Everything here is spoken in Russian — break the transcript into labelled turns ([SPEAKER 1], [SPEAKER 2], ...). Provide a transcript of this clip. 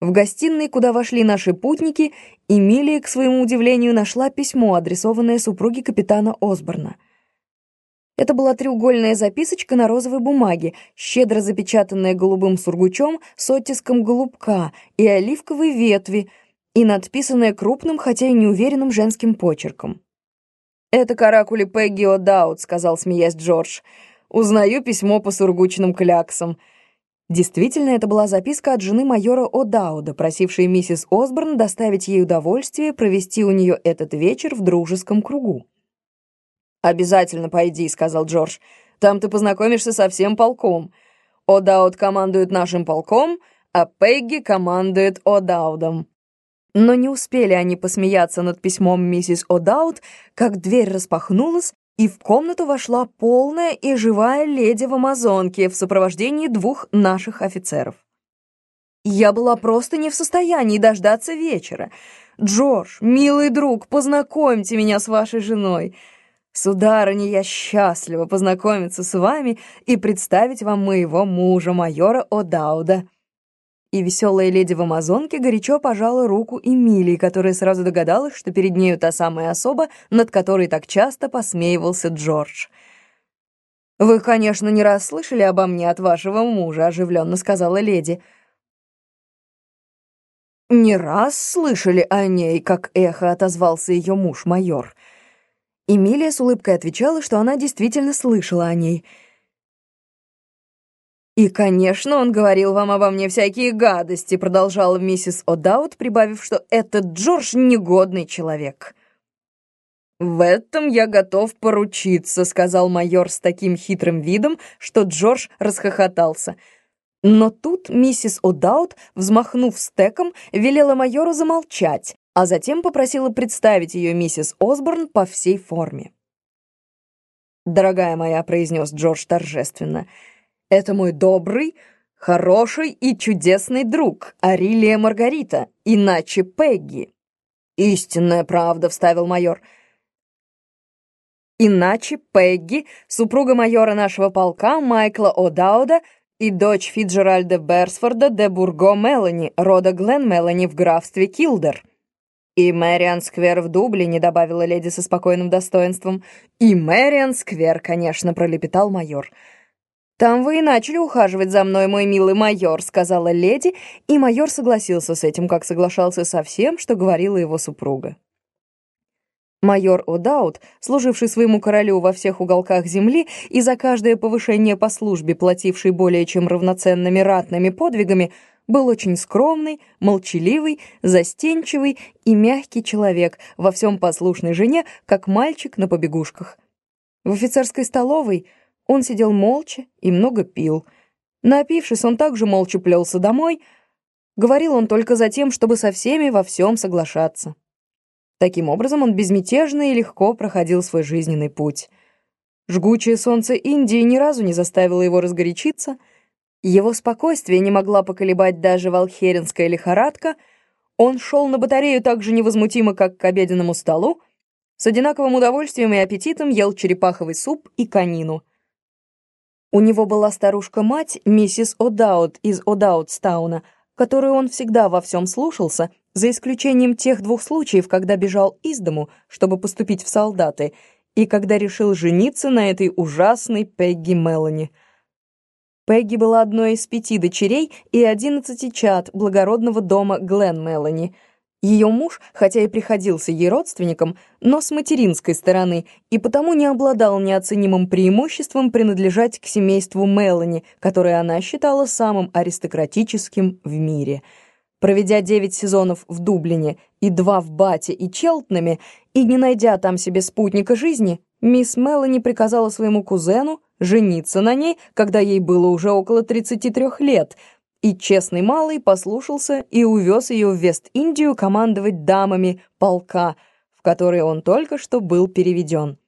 [SPEAKER 1] В гостиной, куда вошли наши путники, Эмилия, к своему удивлению, нашла письмо, адресованное супруге капитана Осборна. Это была треугольная записочка на розовой бумаге, щедро запечатанная голубым сургучом с оттиском голубка и оливковой ветви, и надписанная крупным, хотя и неуверенным женским почерком. «Это каракули Пегги О'Даут», — сказал, смеясь Джордж. «Узнаю письмо по сургучным кляксам». Действительно, это была записка от жены майора О'Дауда, просившей миссис Осборн доставить ей удовольствие провести у нее этот вечер в дружеском кругу. «Обязательно пойди», — сказал Джордж. «Там ты познакомишься со всем полком. О'Дауд командует нашим полком, а Пегги командует О'Даудом». Но не успели они посмеяться над письмом миссис О'Дауд, как дверь распахнулась, и в комнату вошла полная и живая леди в амазонке в сопровождении двух наших офицеров. Я была просто не в состоянии дождаться вечера. «Джордж, милый друг, познакомьте меня с вашей женой. Сударыня, я счастлива познакомиться с вами и представить вам моего мужа, майора О'Дауда» и веселая леди в амазонке горячо пожала руку Эмилии, которая сразу догадалась, что перед нею та самая особа, над которой так часто посмеивался Джордж. «Вы, конечно, не раз слышали обо мне от вашего мужа», — оживленно сказала леди. «Не раз слышали о ней», — как эхо отозвался ее муж-майор. Эмилия с улыбкой отвечала, что она действительно слышала о ней — «И, конечно, он говорил вам обо мне всякие гадости», продолжала миссис О'Даут, прибавив, что этот Джордж негодный человек. «В этом я готов поручиться», — сказал майор с таким хитрым видом, что Джордж расхохотался. Но тут миссис О'Даут, взмахнув стеком, велела майору замолчать, а затем попросила представить ее миссис Осборн по всей форме. «Дорогая моя», — произнес Джордж торжественно, — это мой добрый, хороший и чудесный друг, Арилия Маргарита, иначе Пегги. Истинная правда, вставил майор. Иначе Пегги, супруга майора нашего полка Майкла О'Дауда и дочь Фиджеральда Берсфорда де Бурго Мелани, рода Глен Мелани в графстве Килдер. «И Мэриан Сквер в Дублине», — добавила леди со спокойным достоинством. «И Мэриан Сквер, конечно», — пролепетал майор. «Майор». «Там вы и начали ухаживать за мной, мой милый майор», — сказала леди, и майор согласился с этим, как соглашался со всем, что говорила его супруга. Майор О'Даут, служивший своему королю во всех уголках земли и за каждое повышение по службе плативший более чем равноценными ратными подвигами, был очень скромный, молчаливый, застенчивый и мягкий человек, во всем послушной жене, как мальчик на побегушках. В офицерской столовой — он сидел молча и много пил. Напившись, он также молча плелся домой. Говорил он только за тем, чтобы со всеми во всем соглашаться. Таким образом, он безмятежно и легко проходил свой жизненный путь. Жгучее солнце Индии ни разу не заставило его разгорячиться, его спокойствие не могла поколебать даже волхеринская лихорадка, он шел на батарею так же невозмутимо, как к обеденному столу, с одинаковым удовольствием и аппетитом ел черепаховый суп и конину — у него была старушка-мать, миссис О'Даут из О'Даутстауна, которую он всегда во всем слушался, за исключением тех двух случаев, когда бежал из дому, чтобы поступить в солдаты, и когда решил жениться на этой ужасной Пегги Мелани. Пегги была одной из пяти дочерей и одиннадцати чад благородного дома Глен Мелани — ее муж, хотя и приходился ей родственником, но с материнской стороны, и потому не обладал неоценимым преимуществом принадлежать к семейству Мелани, которое она считала самым аристократическим в мире. Проведя девять сезонов в Дублине и два в Бате и Челтнаме, и не найдя там себе спутника жизни, мисс Мелани приказала своему кузену жениться на ней, когда ей было уже около 33 лет — и честный малый послушался и увез ее в Вест-Индию командовать дамами полка, в который он только что был переведен.